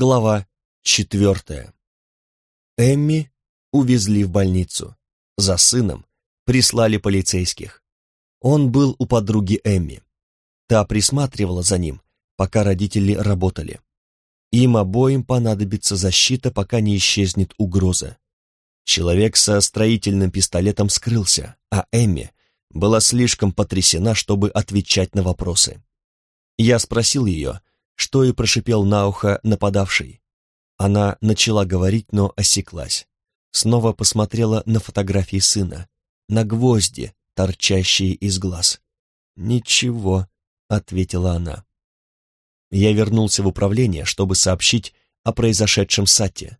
Глава четвертая. Эмми увезли в больницу. За сыном прислали полицейских. Он был у подруги Эмми. Та присматривала за ним, пока родители работали. Им обоим понадобится защита, пока не исчезнет угроза. Человек со строительным пистолетом скрылся, а Эмми была слишком потрясена, чтобы отвечать на вопросы. Я спросил ее, что и прошипел на ухо нападавший. Она начала говорить, но осеклась. Снова посмотрела на фотографии сына, на гвозди, торчащие из глаз. «Ничего», — ответила она. Я вернулся в управление, чтобы сообщить о произошедшем Сатте.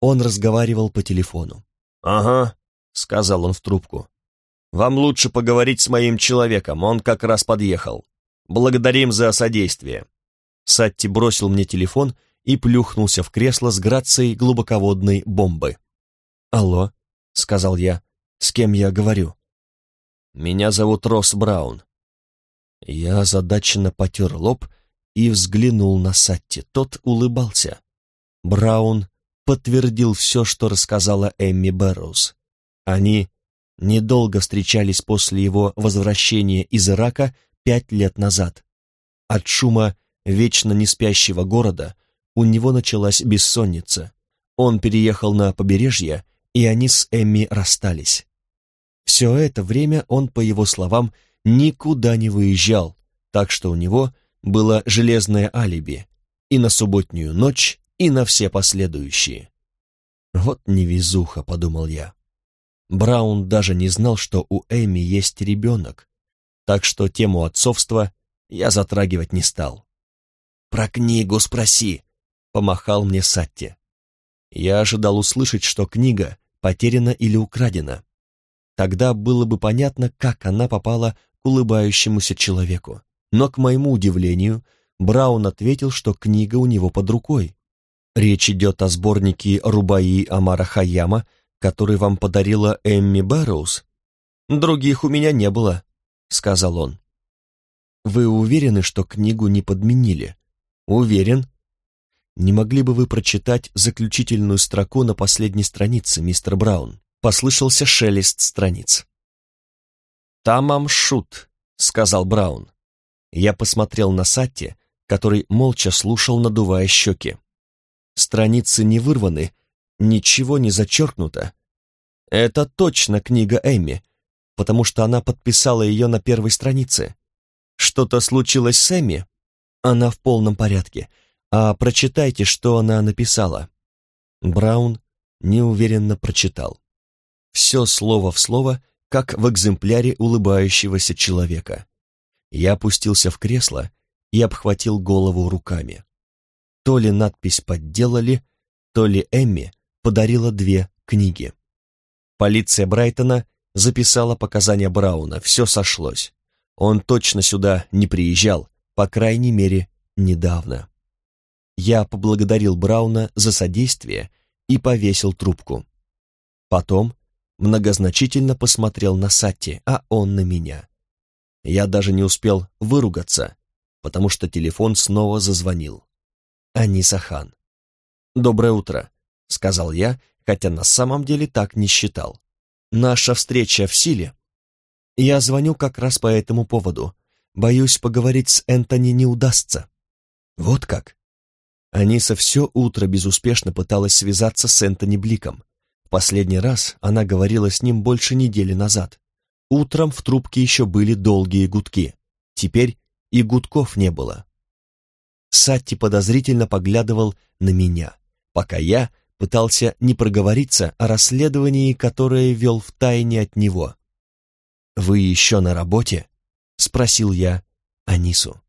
Он разговаривал по телефону. «Ага», — сказал он в трубку. «Вам лучше поговорить с моим человеком, он как раз подъехал. Благодарим за содействие». Сатти бросил мне телефон и плюхнулся в кресло с грацией глубоководной бомбы. «Алло», — сказал я, — «с кем я говорю?» «Меня зовут Росс Браун». Я озадаченно потер лоб и взглянул на Сатти. Тот улыбался. Браун подтвердил все, что рассказала Эмми Бэрроуз. Они недолго встречались после его возвращения из Ирака пять лет назад. От шума вечно не спящего города, у него началась бессонница. Он переехал на побережье, и они с Эмми расстались. Все это время он, по его словам, никуда не выезжал, так что у него было железное алиби и на субботнюю ночь, и на все последующие. «Вот невезуха», — подумал я. Браун даже не знал, что у Эми есть ребенок, так что тему отцовства я затрагивать не стал. «Про книгу спроси», — помахал мне Сатти. Я ожидал услышать, что книга потеряна или украдена. Тогда было бы понятно, как она попала к улыбающемуся человеку. Но, к моему удивлению, Браун ответил, что книга у него под рукой. Речь идет о сборнике Рубаи Амара Хаяма, который вам подарила Эмми Бэрроуз. «Других у меня не было», — сказал он. «Вы уверены, что книгу не подменили?» Уверен. Не могли бы вы прочитать заключительную строку на последней странице, мистер Браун? Послышался шелест страниц. «Тамам шут», — сказал Браун. Я посмотрел на Сатти, который молча слушал, надувая щеки. Страницы не вырваны, ничего не зачеркнуто. Это точно книга Эмми, потому что она подписала ее на первой странице. Что-то случилось с Эмми? Она в полном порядке. А прочитайте, что она написала. Браун неуверенно прочитал. Все слово в слово, как в экземпляре улыбающегося человека. Я опустился в кресло и обхватил голову руками. То ли надпись подделали, то ли Эмми подарила две книги. Полиция Брайтона записала показания Брауна, все сошлось. Он точно сюда не приезжал, по крайней мере, недавно. Я поблагодарил Брауна за содействие и повесил трубку. Потом многозначительно посмотрел на Сатти, а он на меня. Я даже не успел выругаться, потому что телефон снова зазвонил. Аниса Хан. «Доброе утро», — сказал я, хотя на самом деле так не считал. «Наша встреча в силе?» «Я звоню как раз по этому поводу. Боюсь, поговорить с Энтони не удастся. Вот как? Аниса все утро безуспешно пыталась связаться с Энтони Бликом. Последний раз она говорила с ним больше недели назад. Утром в трубке еще были долгие гудки. Теперь и гудков не было. Сатти подозрительно поглядывал на меня, пока я пытался не проговориться о расследовании, которое вел в тайне от него. «Вы еще на работе?» — спросил я Анису.